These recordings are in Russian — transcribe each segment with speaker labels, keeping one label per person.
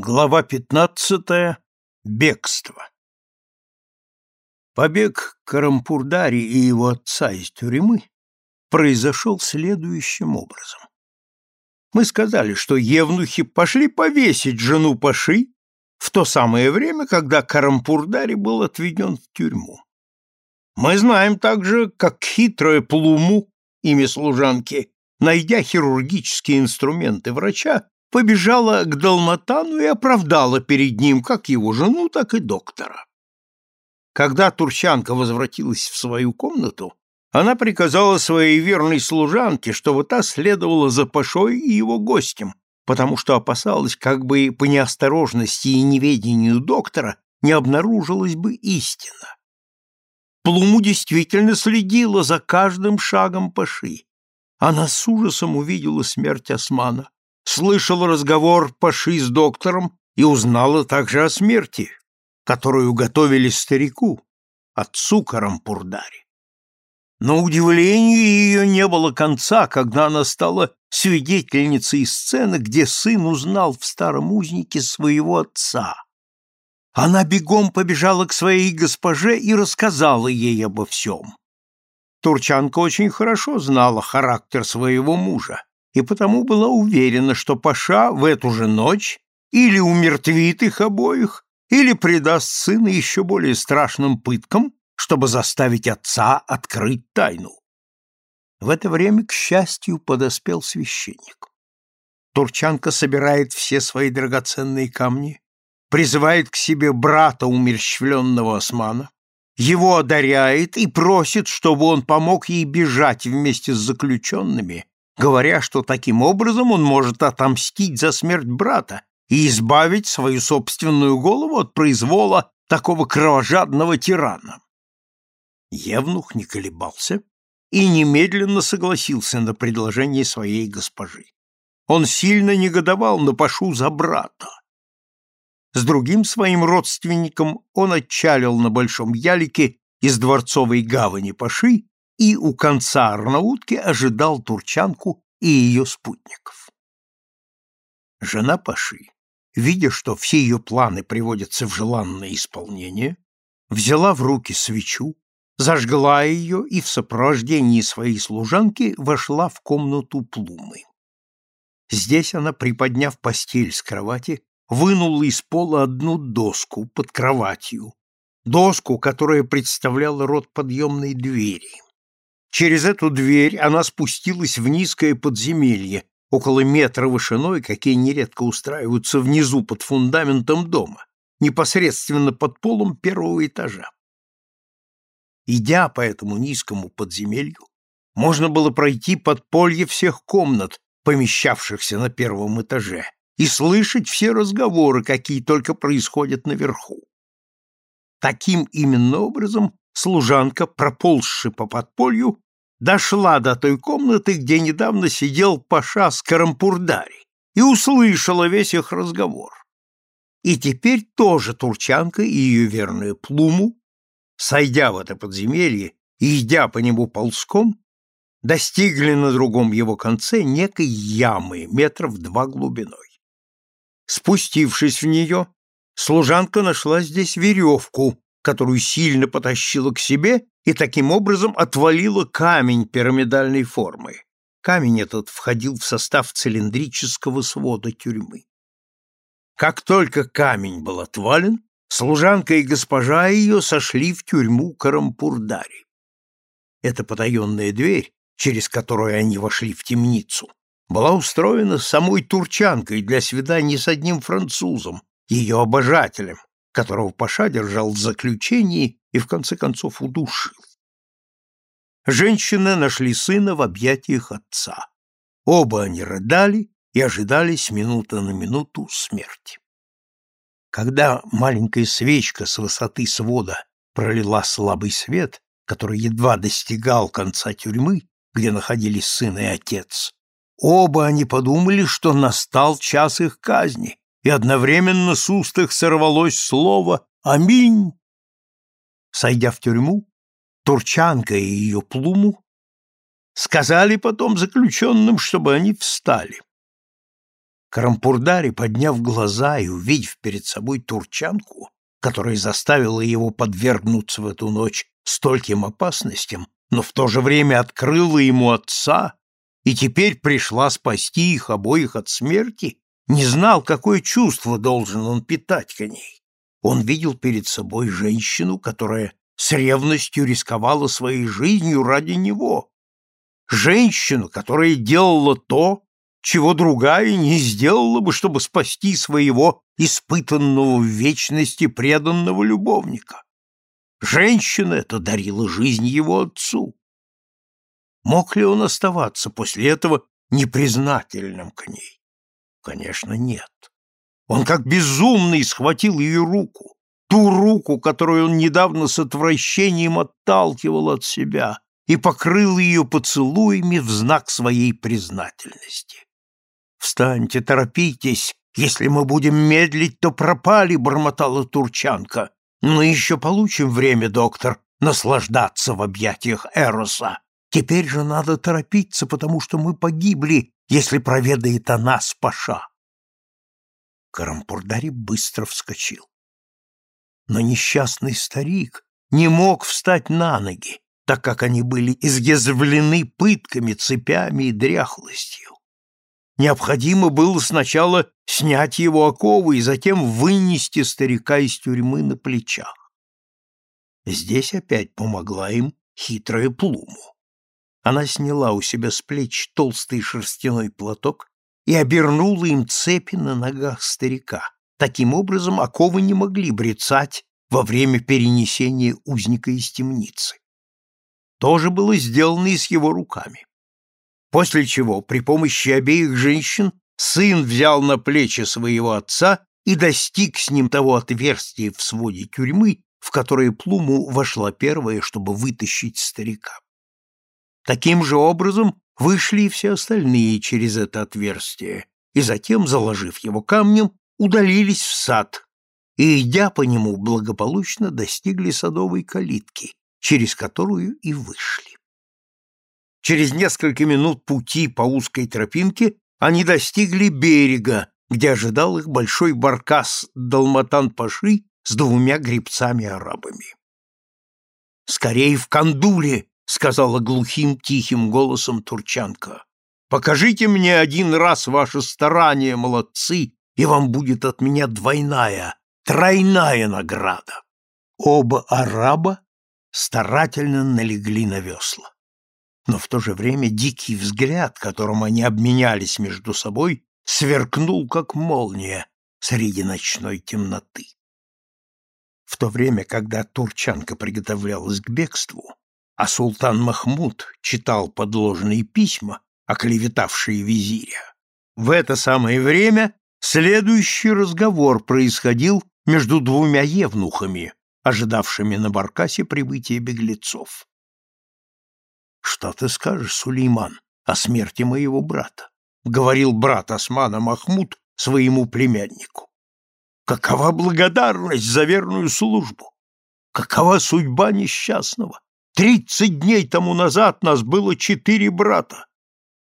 Speaker 1: Глава пятнадцатая. Бегство. Побег Карампурдари и его отца из тюрьмы произошел следующим образом. Мы сказали, что евнухи пошли повесить жену Паши в то самое время, когда Карампурдари был отведен в тюрьму. Мы знаем также, как хитрая Плуму, имя служанки, найдя хирургические инструменты врача, побежала к Далматану и оправдала перед ним как его жену, так и доктора. Когда Турчанка возвратилась в свою комнату, она приказала своей верной служанке, чтобы та следовала за Пашой и его гостем, потому что опасалась, как бы по неосторожности и неведению доктора не обнаружилась бы истина. Плуму действительно следила за каждым шагом Паши. Она с ужасом увидела смерть Османа, слышала разговор Паши с доктором и узнала также о смерти, которую готовили старику, отцу Карампурдари. Но удивлению ее не было конца, когда она стала свидетельницей сцены, где сын узнал в старом узнике своего отца. Она бегом побежала к своей госпоже и рассказала ей обо всем. Турчанка очень хорошо знала характер своего мужа и потому была уверена, что Паша в эту же ночь или умертвит их обоих, или предаст сына еще более страшным пыткам, чтобы заставить отца открыть тайну. В это время, к счастью, подоспел священник. Турчанка собирает все свои драгоценные камни, призывает к себе брата умерщвленного османа, его одаряет и просит, чтобы он помог ей бежать вместе с заключенными говоря, что таким образом он может отомстить за смерть брата и избавить свою собственную голову от произвола такого кровожадного тирана. Евнух не колебался и немедленно согласился на предложение своей госпожи. Он сильно негодовал на Пашу за брата. С другим своим родственником он отчалил на Большом Ялике из дворцовой гавани Паши и у конца Арнаутки ожидал турчанку и ее спутников. Жена Паши, видя, что все ее планы приводятся в желанное исполнение, взяла в руки свечу, зажгла ее и в сопровождении своей служанки вошла в комнату Плумы. Здесь она, приподняв постель с кровати, вынула из пола одну доску под кроватью, доску, которая представляла рот подъемной двери. Через эту дверь она спустилась в низкое подземелье, около метра вышиной, какие нередко устраиваются внизу под фундаментом дома, непосредственно под полом первого этажа. Идя по этому низкому подземелью, можно было пройти подполье всех комнат, помещавшихся на первом этаже, и слышать все разговоры, какие только происходят наверху. Таким именно образом служанка, проползши по подполью, дошла до той комнаты, где недавно сидел Паша с Карампурдари, и услышала весь их разговор. И теперь тоже турчанка и ее верная Плуму, сойдя в это подземелье и идя по нему ползком, достигли на другом его конце некой ямы метров два глубиной. Спустившись в нее, служанка нашла здесь веревку, которую сильно потащила к себе и таким образом отвалила камень пирамидальной формы. Камень этот входил в состав цилиндрического свода тюрьмы. Как только камень был отвален, служанка и госпожа ее сошли в тюрьму Карампурдари. Эта потаенная дверь, через которую они вошли в темницу, была устроена самой турчанкой для свиданий с одним французом, ее обожателем, которого Паша держал в заключении и в конце концов удушил. Женщины нашли сына в объятиях отца. Оба они рыдали и ожидали с минуты на минуту смерти. Когда маленькая свечка с высоты свода пролила слабый свет, который едва достигал конца тюрьмы, где находились сын и отец, оба они подумали, что настал час их казни, и одновременно с уст их сорвалось слово «Аминь». Сойдя в тюрьму, Турчанка и ее плуму сказали потом заключенным, чтобы они встали. Карампурдари, подняв глаза и увидев перед собой турчанку, которая заставила его подвергнуться в эту ночь стольким опасностям, но в то же время открыла ему отца и теперь пришла спасти их обоих от смерти, не знал, какое чувство должен он питать к ней. Он видел перед собой женщину, которая с ревностью рисковала своей жизнью ради него. Женщину, которая делала то, чего другая не сделала бы, чтобы спасти своего испытанного в вечности преданного любовника. Женщина эта дарила жизнь его отцу. Мог ли он оставаться после этого непризнательным к ней? Конечно, нет. Он как безумный схватил ее руку, ту руку, которую он недавно с отвращением отталкивал от себя, и покрыл ее поцелуями в знак своей признательности. «Встаньте, торопитесь, если мы будем медлить, то пропали», — бормотала турчанка. «Мы еще получим время, доктор, наслаждаться в объятиях Эроса. Теперь же надо торопиться, потому что мы погибли, если проведает о нас Паша. Карампурдари быстро вскочил. Но несчастный старик не мог встать на ноги, так как они были изъязвлены пытками, цепями и дряхлостью. Необходимо было сначала снять его оковы и затем вынести старика из тюрьмы на плечах. Здесь опять помогла им хитрая Плуму. Она сняла у себя с плеч толстый шерстяной платок и обернула им цепи на ногах старика. Таким образом, оковы не могли брецать во время перенесения узника из темницы. То же было сделано и с его руками. После чего при помощи обеих женщин сын взял на плечи своего отца и достиг с ним того отверстия в своде тюрьмы, в которое Плуму вошла первая, чтобы вытащить старика. Таким же образом вышли и все остальные через это отверстие, и затем, заложив его камнем, удалились в сад, и, идя по нему, благополучно достигли садовой калитки, через которую и вышли. Через несколько минут пути по узкой тропинке они достигли берега, где ожидал их большой баркас Далматан-Паши с двумя гребцами-арабами. «Скорей в кандуле!» Сказала глухим тихим голосом турчанка. Покажите мне один раз ваше старание, молодцы, и вам будет от меня двойная, тройная награда. Оба араба старательно налегли на весла. Но в то же время дикий взгляд, которым они обменялись между собой, сверкнул, как молния среди ночной темноты. В то время, когда турчанка приготовлялась к бегству, а султан Махмуд читал подложные письма, оклеветавшие визиря. В это самое время следующий разговор происходил между двумя евнухами, ожидавшими на баркасе прибытия беглецов. «Что ты скажешь, Сулейман, о смерти моего брата?» — говорил брат Османа Махмуд своему племяннику. «Какова благодарность за верную службу! Какова судьба несчастного! Тридцать дней тому назад нас было четыре брата,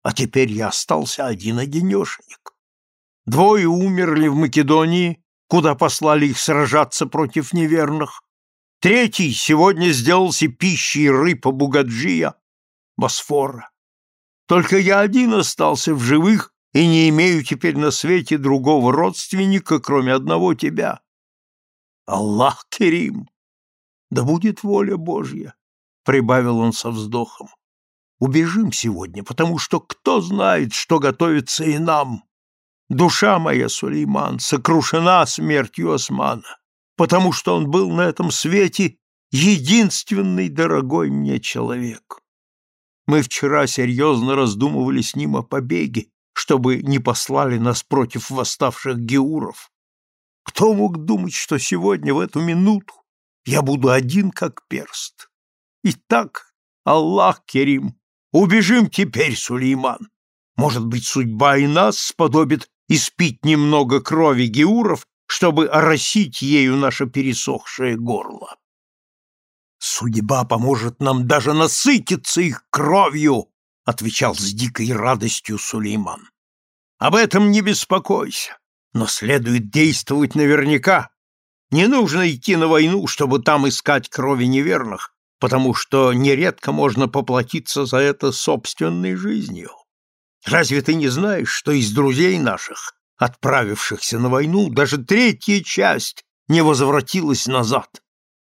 Speaker 1: а теперь я остался один-одинешенек. Двое умерли в Македонии, куда послали их сражаться против неверных. Третий сегодня сделался пищей рыба Бугаджия, Босфора. Только я один остался в живых и не имею теперь на свете другого родственника, кроме одного тебя. Аллах Керим! Да будет воля Божья! Прибавил он со вздохом. Убежим сегодня, потому что кто знает, что готовится и нам. Душа моя, Сулейман, сокрушена смертью Османа, потому что он был на этом свете единственный дорогой мне человек. Мы вчера серьезно раздумывали с ним о побеге, чтобы не послали нас против восставших геуров. Кто мог думать, что сегодня, в эту минуту, я буду один как перст? Итак, Аллах Керим, убежим теперь, Сулейман. Может быть, судьба и нас сподобит испить немного крови геуров, чтобы оросить ею наше пересохшее горло. Судьба поможет нам даже насытиться их кровью, отвечал с дикой радостью Сулейман. Об этом не беспокойся, но следует действовать наверняка. Не нужно идти на войну, чтобы там искать крови неверных, потому что нередко можно поплатиться за это собственной жизнью. Разве ты не знаешь, что из друзей наших, отправившихся на войну, даже третья часть не возвратилась назад?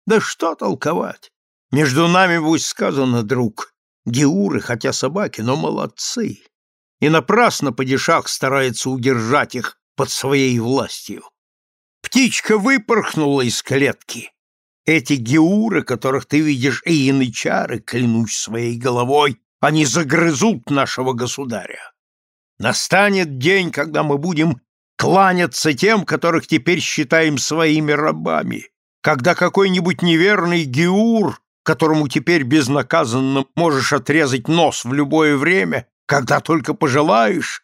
Speaker 1: Да что толковать? Между нами будет сказано, друг, геуры, хотя собаки, но молодцы. И напрасно падишах старается удержать их под своей властью. Птичка выпорхнула из клетки. Эти геуры, которых ты видишь, и янычары, клянусь своей головой, они загрызут нашего государя. Настанет день, когда мы будем кланяться тем, которых теперь считаем своими рабами, когда какой-нибудь неверный геур, которому теперь безнаказанно можешь отрезать нос в любое время, когда только пожелаешь,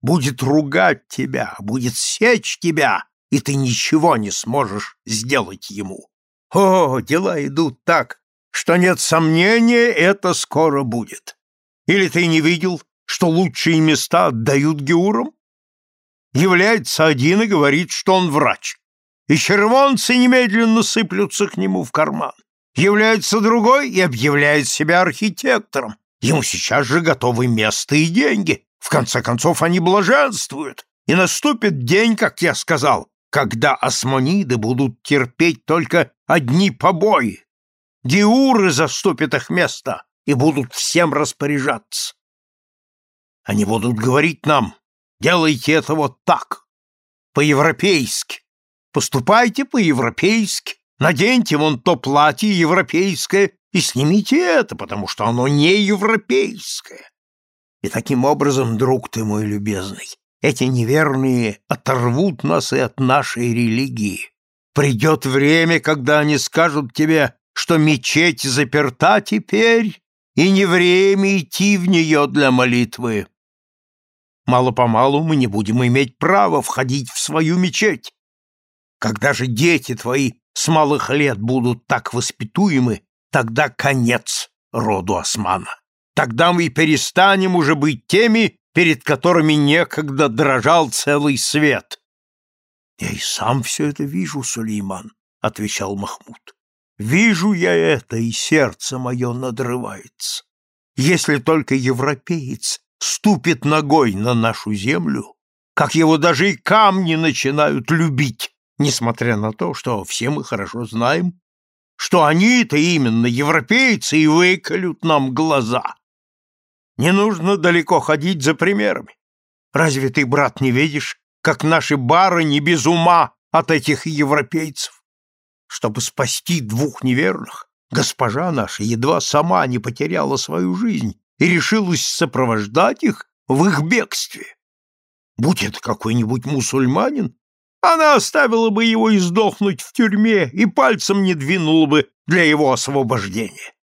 Speaker 1: будет ругать тебя, будет сечь тебя, и ты ничего не сможешь сделать ему. О, дела идут так, что нет сомнения, это скоро будет. Или ты не видел, что лучшие места отдают геурам? Является один и говорит, что он врач. И червонцы немедленно сыплются к нему в карман. Является другой и объявляет себя архитектором. Ему сейчас же готовы место и деньги. В конце концов, они блаженствуют. И наступит день, как я сказал, когда османиды будут терпеть только одни побои. Диуры заступят их место и будут всем распоряжаться. Они будут говорить нам, делайте это вот так, по-европейски. Поступайте по-европейски, наденьте вон то платье европейское и снимите это, потому что оно не европейское. И таким образом, друг ты мой любезный, эти неверные оторвут нас и от нашей религии. Придет время, когда они скажут тебе, что мечеть заперта теперь, и не время идти в нее для молитвы. Мало-помалу мы не будем иметь права входить в свою мечеть. Когда же дети твои с малых лет будут так воспитуемы, тогда конец роду османа. Тогда мы перестанем уже быть теми, перед которыми некогда дрожал целый свет. — Я и сам все это вижу, Сулейман, — отвечал Махмуд. — Вижу я это, и сердце мое надрывается. Если только европеец ступит ногой на нашу землю, как его даже и камни начинают любить, несмотря на то, что все мы хорошо знаем, что они-то именно европейцы и выколют нам глаза. Не нужно далеко ходить за примерами. Разве ты, брат, не видишь, как наши бары не без ума от этих европейцев? Чтобы спасти двух неверных, госпожа наша едва сама не потеряла свою жизнь и решилась сопровождать их в их бегстве. Будь это какой-нибудь мусульманин, она оставила бы его издохнуть в тюрьме и пальцем не двинула бы для его освобождения.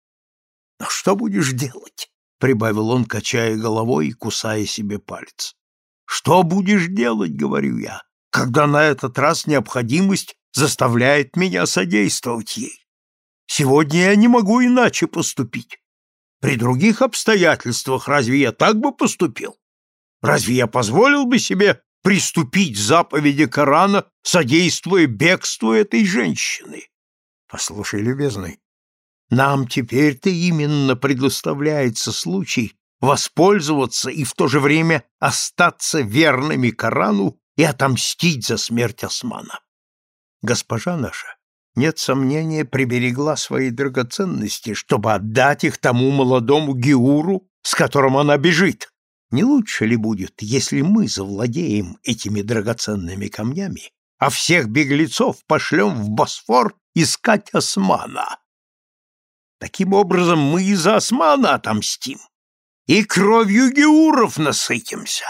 Speaker 1: Но что будешь делать? — прибавил он, качая головой и кусая себе палец. «Что будешь делать, — говорю я, — когда на этот раз необходимость заставляет меня содействовать ей? Сегодня я не могу иначе поступить. При других обстоятельствах разве я так бы поступил? Разве я позволил бы себе приступить заповеди Корана, содействуя бегству этой женщины? Послушай, любезный, нам теперь-то именно предоставляется случай воспользоваться и в то же время остаться верными Корану и отомстить за смерть Османа. Госпожа наша, нет сомнения, приберегла свои драгоценности, чтобы отдать их тому молодому Геуру, с которым она бежит. Не лучше ли будет, если мы завладеем этими драгоценными камнями, а всех беглецов пошлем в Босфор искать Османа? Таким образом, мы и за османа отомстим, и кровью геуров насытимся.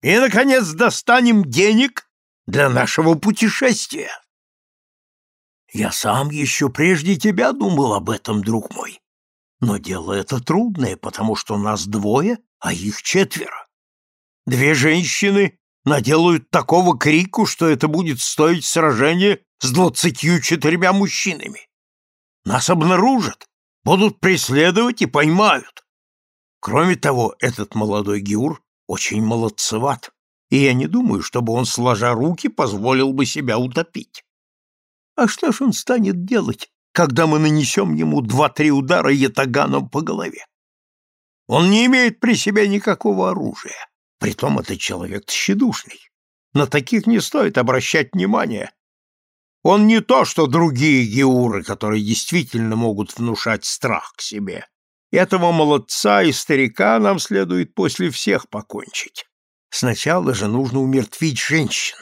Speaker 1: И, наконец, достанем денег для нашего путешествия. Я сам еще прежде тебя думал об этом, друг мой. Но дело это трудное, потому что нас двое, а их четверо. Две женщины наделают такого крику, что это будет стоить сражения с двадцатью четырьмя мужчинами. Нас обнаружат, будут преследовать и поймают. Кроме того, этот молодой Геур очень молодцеват, и я не думаю, чтобы он, сложа руки, позволил бы себя утопить. А что ж он станет делать, когда мы нанесем ему два-три удара ятаганом по голове? Он не имеет при себе никакого оружия. Притом это человек тщедушный. На таких не стоит обращать внимания. Он не то, что другие геуры, которые действительно могут внушать страх к себе. Этого молодца и старика нам следует после всех покончить. Сначала же нужно умертвить женщин,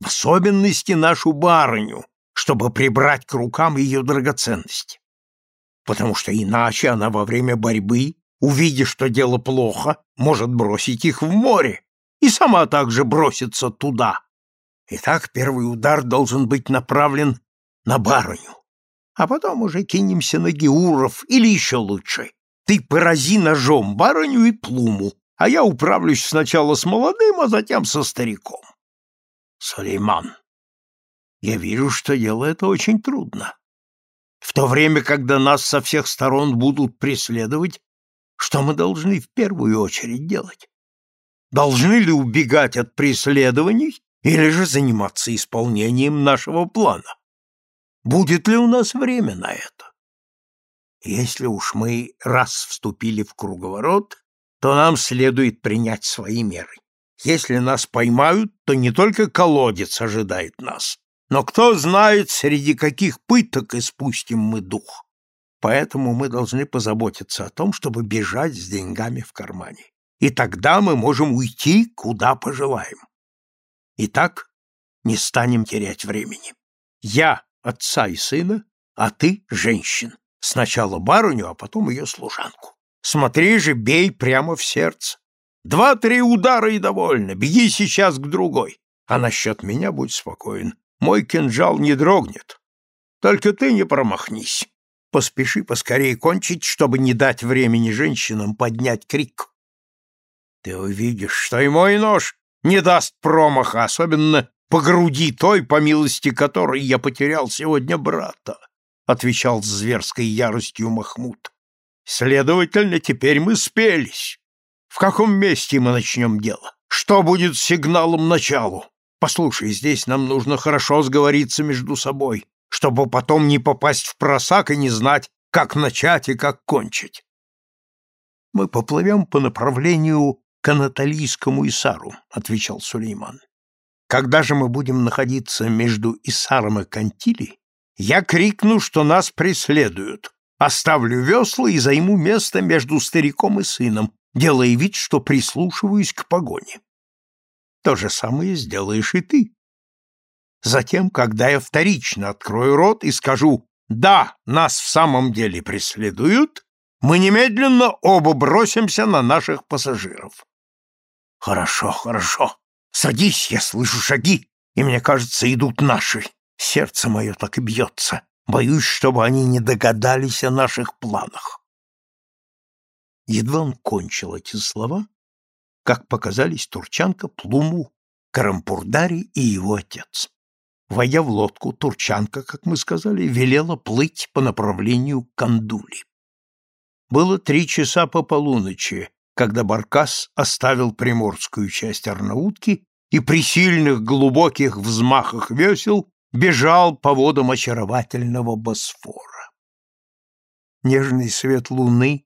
Speaker 1: в особенности нашу барыню, чтобы прибрать к рукам ее драгоценности. Потому что иначе она во время борьбы, увидя, что дело плохо, может бросить их в море и сама также бросится туда. Итак, первый удар должен быть направлен на барыню, а потом уже кинемся на Геуров или еще лучше, ты порази ножом барыню и плуму, а я управлюсь сначала с молодым, а затем со стариком. Сулейман, я вижу, что дело это очень трудно. В то время, когда нас со всех сторон будут преследовать, что мы должны в первую очередь делать? Должны ли убегать от преследований или же заниматься исполнением нашего плана? Будет ли у нас время на это? Если уж мы раз вступили в круговорот, то нам следует принять свои меры. Если нас поймают, то не только колодец ожидает нас, но кто знает, среди каких пыток испустим мы дух. Поэтому мы должны позаботиться о том, чтобы бежать с деньгами в кармане. И тогда мы можем уйти, куда пожелаем. Итак, не станем терять времени. Я — отца и сына, а ты — женщин. Сначала барыню, а потом ее служанку. Смотри же, бей прямо в сердце. Два-три удара и довольно. Беги сейчас к другой. А насчет меня будь спокоен. Мой кинжал не дрогнет. Только ты не промахнись. Поспеши поскорее кончить, чтобы не дать времени женщинам поднять крик. Ты увидишь, что и мой нож не даст промаха, особенно по груди той, по милости которой я потерял сегодня брата отвечал с зверской яростью Махмуд. Следовательно, теперь мы спелись. В каком месте мы начнем дело? Что будет сигналом началу? Послушай, здесь нам нужно хорошо сговориться между собой, чтобы потом не попасть в просак и не знать, как начать и как кончить. Мы поплывем по направлению к Анатолийскому Исару, отвечал Сулейман. Когда же мы будем находиться между Исаром и Кантили, я крикну, что нас преследуют, оставлю весла и займу место между стариком и сыном, делая вид, что прислушиваюсь к погоне. То же самое сделаешь и ты. Затем, когда я вторично открою рот и скажу «Да, нас в самом деле преследуют», мы немедленно оба бросимся на наших пассажиров. Хорошо, хорошо. Садись, я слышу шаги, и мне кажется, идут наши. Сердце мое так и бьется. Боюсь, чтобы они не догадались о наших планах. Едва он кончил эти слова, как показались Турчанка, Плуму, Карампурдари и его отец. Войдя в лодку, Турчанка, как мы сказали, велела плыть по направлению к Кандули. Было три часа по полуночи, когда Баркас оставил приморскую часть Арнаутки и при сильных глубоких взмахах весел бежал по водам очаровательного Босфора. Нежный свет луны,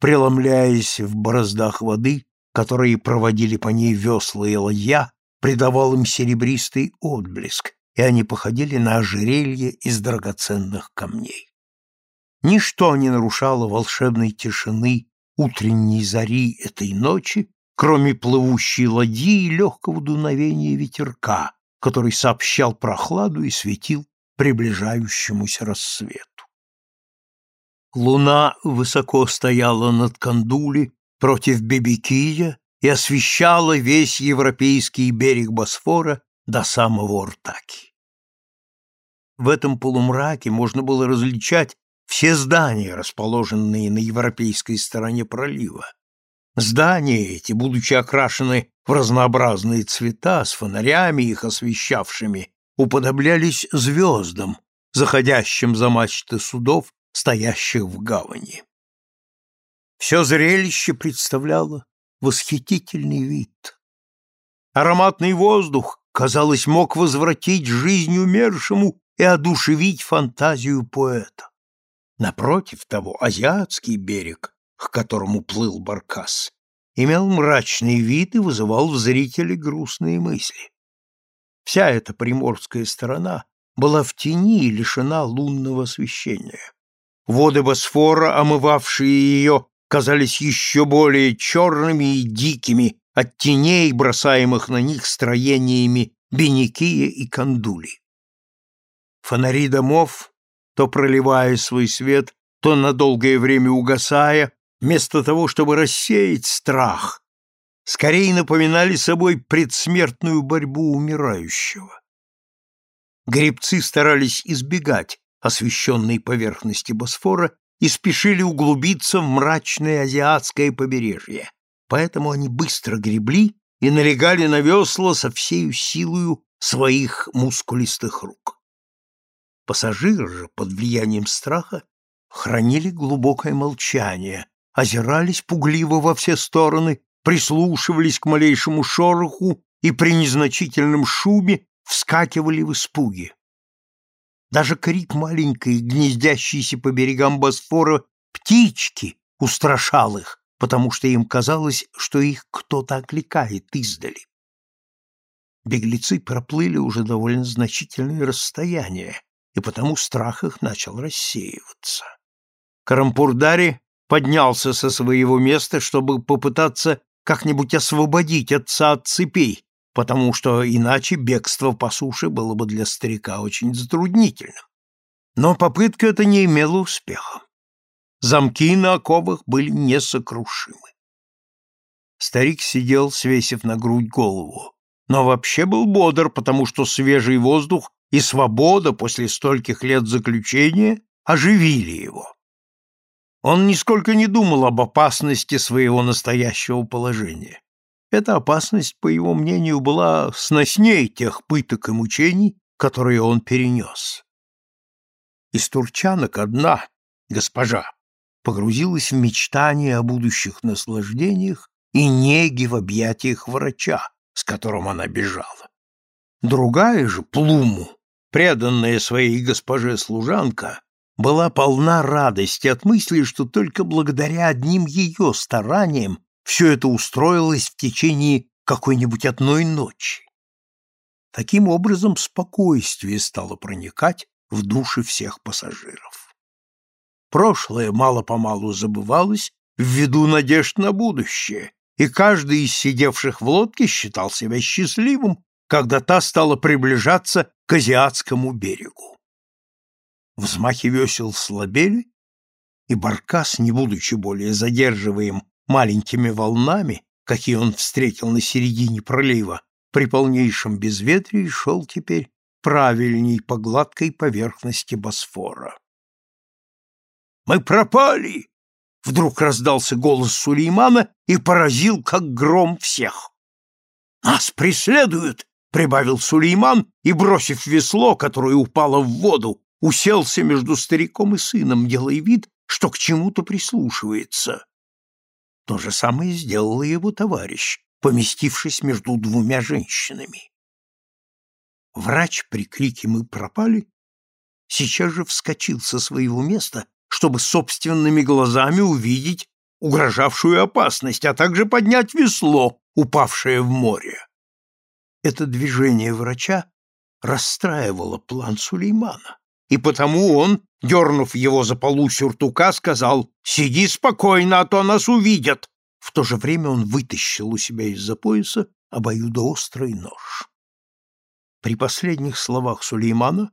Speaker 1: преломляясь в бороздах воды, которые проводили по ней весла и ладья, придавал им серебристый отблеск, и они походили на ожерелье из драгоценных камней. Ничто не нарушало волшебной тишины утренней зари этой ночи, кроме плывущей ладьи и легкого дуновения ветерка, который сообщал прохладу и светил приближающемуся рассвету. Луна высоко стояла над Кандули против Бебекия и освещала весь европейский берег Босфора до самого Ортаки. В этом полумраке можно было различать все здания, расположенные на европейской стороне пролива. Здания эти, будучи окрашены в разнообразные цвета с фонарями, их освещавшими, уподоблялись звездам, заходящим за мачты судов, стоящих в гавани. Все зрелище представляло восхитительный вид. Ароматный воздух, казалось, мог возвратить жизнь умершему и одушевить фантазию поэта. Напротив того, азиатский берег, к которому плыл Баркас, имел мрачный вид и вызывал в зрителе грустные мысли. Вся эта приморская сторона была в тени и лишена лунного освещения. Воды Босфора, омывавшие ее, казались еще более черными и дикими от теней, бросаемых на них строениями Беникия и Кандули. Фонари домов, то проливая свой свет, то на долгое время угасая, вместо того, чтобы рассеять страх, скорее напоминали собой предсмертную борьбу умирающего. Гребцы старались избегать освещенной поверхности Босфора и спешили углубиться в мрачное азиатское побережье, поэтому они быстро гребли и налегали на весла со всею силою своих мускулистых рук. Пассажиры же под влиянием страха хранили глубокое молчание, озирались пугливо во все стороны, прислушивались к малейшему шороху и при незначительном шуме вскакивали в испуге. Даже крик маленькой, гнездящейся по берегам Босфора птички устрашал их, потому что им казалось, что их кто-то окликает издали. Беглецы проплыли уже довольно значительное расстояние, и потому страх их начал рассеиваться. Карампурдари поднялся со своего места, чтобы попытаться как-нибудь освободить отца от цепей, потому что иначе бегство по суше было бы для старика очень затруднительным. Но попытка эта не имела успеха. Замки на оковах были несокрушимы. Старик сидел, свесив на грудь голову, но вообще был бодр, потому что свежий воздух и свобода после стольких лет заключения оживили его. Он нисколько не думал об опасности своего настоящего положения. Эта опасность, по его мнению, была сносней тех пыток и мучений, которые он перенес. Из турчанок одна, госпожа, погрузилась в мечтания о будущих наслаждениях и неги в объятиях врача, с которым она бежала. Другая же, Плуму, преданная своей госпоже служанка, была полна радости от мысли, что только благодаря одним ее стараниям все это устроилось в течение какой-нибудь одной ночи. Таким образом, спокойствие стало проникать в души всех пассажиров. Прошлое мало-помалу забывалось ввиду надежд на будущее, и каждый из сидевших в лодке считал себя счастливым, когда та стала приближаться к азиатскому берегу. Взмахи весел слабели, и Баркас, не будучи более задерживаем маленькими волнами, какие он встретил на середине пролива, при полнейшем безветрии шел теперь правильней по гладкой поверхности Босфора. «Мы пропали!» — вдруг раздался голос Сулеймана и поразил, как гром всех. «Нас преследуют!» — прибавил Сулейман и, бросив весло, которое упало в воду, уселся между стариком и сыном, делая вид, что к чему-то прислушивается. То же самое сделал и его товарищ, поместившись между двумя женщинами. Врач при крике «Мы пропали» сейчас же вскочил со своего места, чтобы собственными глазами увидеть угрожавшую опасность, а также поднять весло, упавшее в море. Это движение врача расстраивало план Сулеймана и потому он, дернув его за полу сюртука, сказал «Сиди спокойно, а то нас увидят». В то же время он вытащил у себя из-за пояса обоюдоострый нож. При последних словах Сулеймана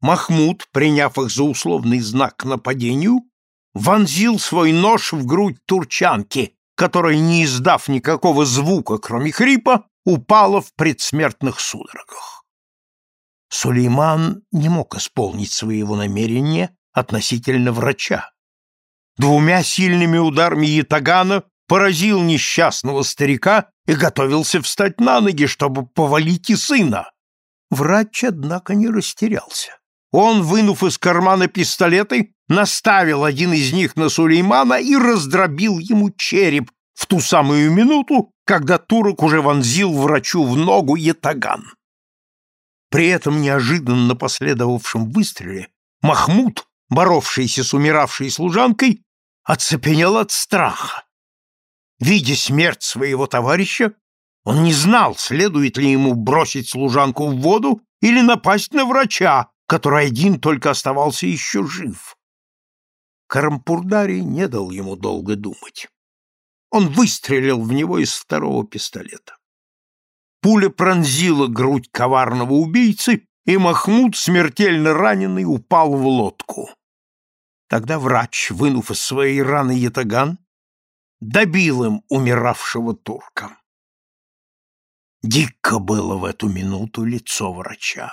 Speaker 1: Махмуд, приняв их за условный знак нападению, вонзил свой нож в грудь турчанки, которая, не издав никакого звука, кроме хрипа, упала в предсмертных судорогах. Сулейман не мог исполнить своего намерения относительно врача. Двумя сильными ударами ятагана поразил несчастного старика и готовился встать на ноги, чтобы повалить и сына. Врач, однако, не растерялся. Он, вынув из кармана пистолеты, наставил один из них на Сулеймана и раздробил ему череп, в ту самую минуту, когда турок уже вонзил врачу в ногу ятаган. При этом неожиданно последовавшем выстреле Махмуд, боровшийся с умиравшей служанкой, оцепенел от страха. Видя смерть своего товарища, он не знал, следует ли ему бросить служанку в воду или напасть на врача, который один только оставался еще жив. Карампурдари не дал ему долго думать. Он выстрелил в него из второго пистолета. Пуля пронзила грудь коварного убийцы, и Махмуд, смертельно раненый, упал в лодку. Тогда врач, вынув из своей раны ятаган, добил им умиравшего турка. Дико было в эту минуту лицо врача.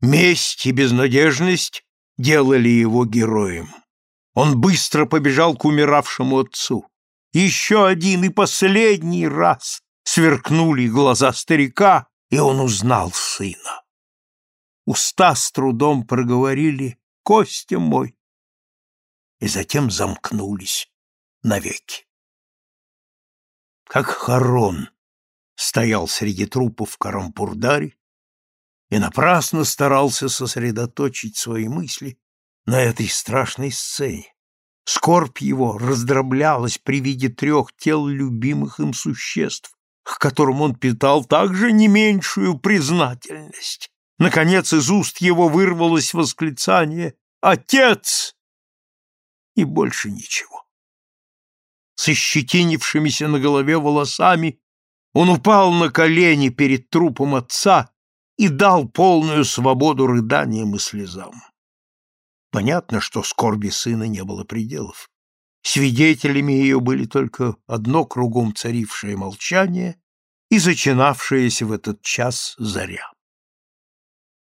Speaker 1: Месть и безнадежность делали его героем. Он быстро побежал к умиравшему отцу. Еще один и последний раз сверкнули глаза старика, и он узнал сына. Уста с трудом проговорили «Костя мой!» и затем замкнулись навеки. Как Харон стоял среди трупов в Карампурдаре и напрасно старался сосредоточить свои мысли на этой страшной сцене. Скорбь его раздроблялась при виде трех тел любимых им существ, к которым он питал также не меньшую признательность. Наконец из уст его вырвалось восклицание «Отец!» и больше ничего. С ощетинившимися на голове волосами он упал на колени перед трупом отца и дал полную свободу рыданиям и слезам. Понятно, что скорби сына не было пределов. Свидетелями ее были только одно кругом царившее молчание и зачинавшаяся в этот час заря.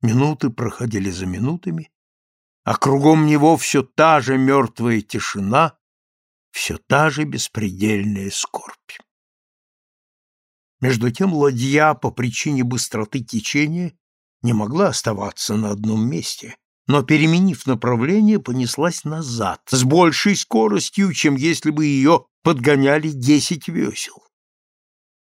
Speaker 1: Минуты проходили за минутами, а кругом него все та же мертвая тишина, все та же беспредельная скорбь. Между тем ладья по причине быстроты течения не могла оставаться на одном месте, но, переменив направление, понеслась назад с большей скоростью, чем если бы ее подгоняли десять весел.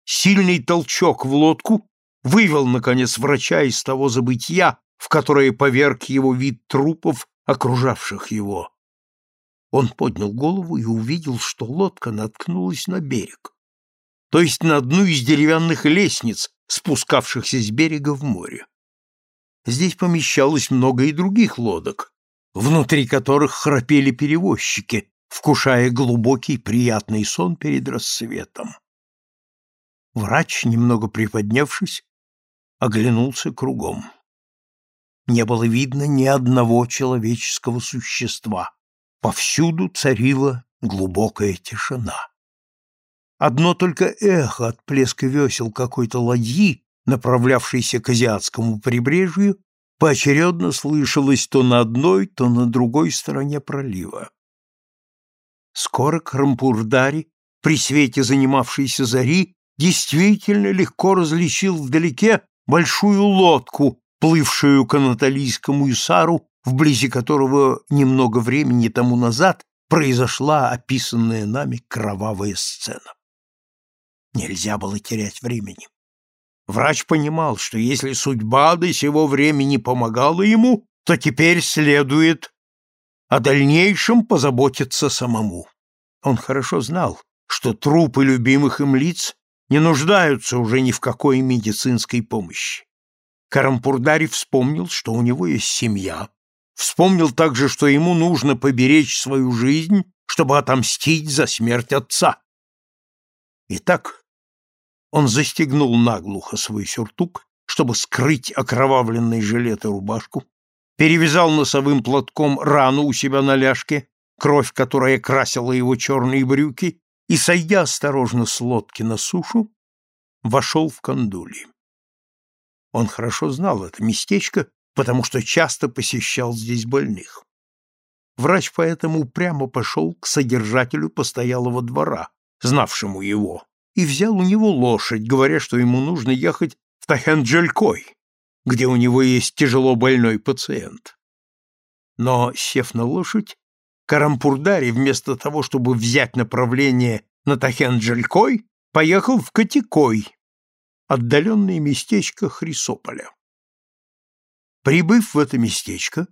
Speaker 1: Сильный толчок в лодку вывел, наконец, врача из того забытья, в которое поверг его вид трупов, окружавших его. Он поднял голову и увидел, что лодка наткнулась на берег, то есть на одну из деревянных лестниц, спускавшихся с берега в море. Здесь помещалось много и других лодок, внутри которых храпели перевозчики, вкушая глубокий приятный сон перед рассветом. Врач, немного приподнявшись, оглянулся кругом. Не было видно ни одного человеческого существа. Повсюду царила глубокая тишина. Одно только эхо от плеска весел какой-то ладьи направлявшийся к азиатскому прибрежью, поочередно слышалось то на одной, то на другой стороне пролива. Скоро Крампурдари, при свете занимавшейся зари, действительно легко различил вдалеке большую лодку, плывшую к Анатолийскому Исару, вблизи которого немного времени тому назад произошла описанная нами кровавая сцена. Нельзя было терять времени. Врач понимал, что если судьба до сего времени помогала ему, то теперь следует о дальнейшем позаботиться самому. Он хорошо знал, что трупы любимых им лиц не нуждаются уже ни в какой медицинской помощи. Карампурдари вспомнил, что у него есть семья, вспомнил также, что ему нужно поберечь свою жизнь, чтобы отомстить за смерть отца. Итак, он застегнул наглухо свой сюртук, чтобы скрыть окровавленный жилет и рубашку, перевязал носовым платком рану у себя на ляжке, кровь, которая красила его черные брюки, и, сойдя осторожно с лодки на сушу, вошел в кандули. Он хорошо знал это местечко, потому что часто посещал здесь больных. Врач поэтому прямо пошел к содержателю постоялого двора, знавшему его, и взял у него лошадь, говоря, что ему нужно ехать в Тахенджелькой, где у него есть тяжело больной пациент. Но, сев на лошадь, Карампурдари, вместо того, чтобы взять направление на Тахенджелькой поехал в Котикой, отдаленное местечко Хрисополя. Прибыв в это местечко,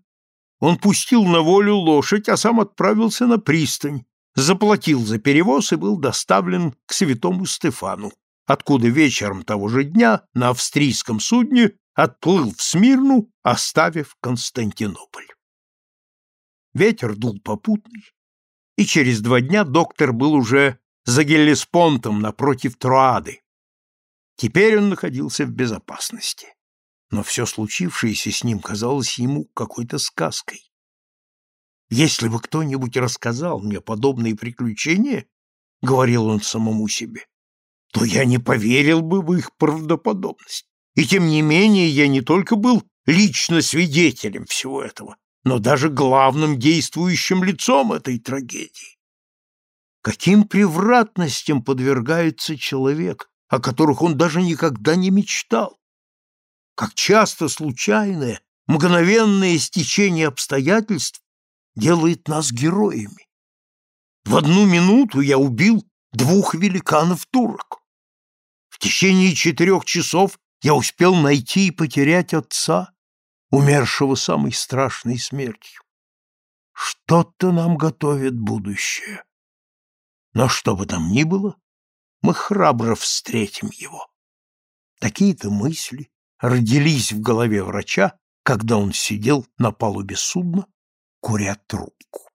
Speaker 1: он пустил на волю лошадь, а сам отправился на пристань, заплатил за перевоз и был доставлен к святому Стефану, откуда вечером того же дня на австрийском судне отплыл в Смирну, оставив Константинополь. Ветер дул попутный, и через два дня доктор был уже за Геллеспонтом напротив Троады. Теперь он находился в безопасности, но все случившееся с ним казалось ему какой-то сказкой. Если бы кто-нибудь рассказал мне подобные приключения, — говорил он самому себе, — то я не поверил бы в их правдоподобность. И тем не менее я не только был лично свидетелем всего этого, но даже главным действующим лицом этой трагедии. Каким превратностям подвергается человек, о которых он даже никогда не мечтал? Как часто случайное, мгновенное стечение обстоятельств делает нас героями. В одну минуту я убил двух великанов-турок. В течение четырех часов я успел найти и потерять отца, умершего самой страшной смертью. Что-то нам готовит будущее. Но что бы там ни было, мы храбро встретим его. Такие-то мысли родились в голове врача, когда он сидел на палубе судна, куря трубку.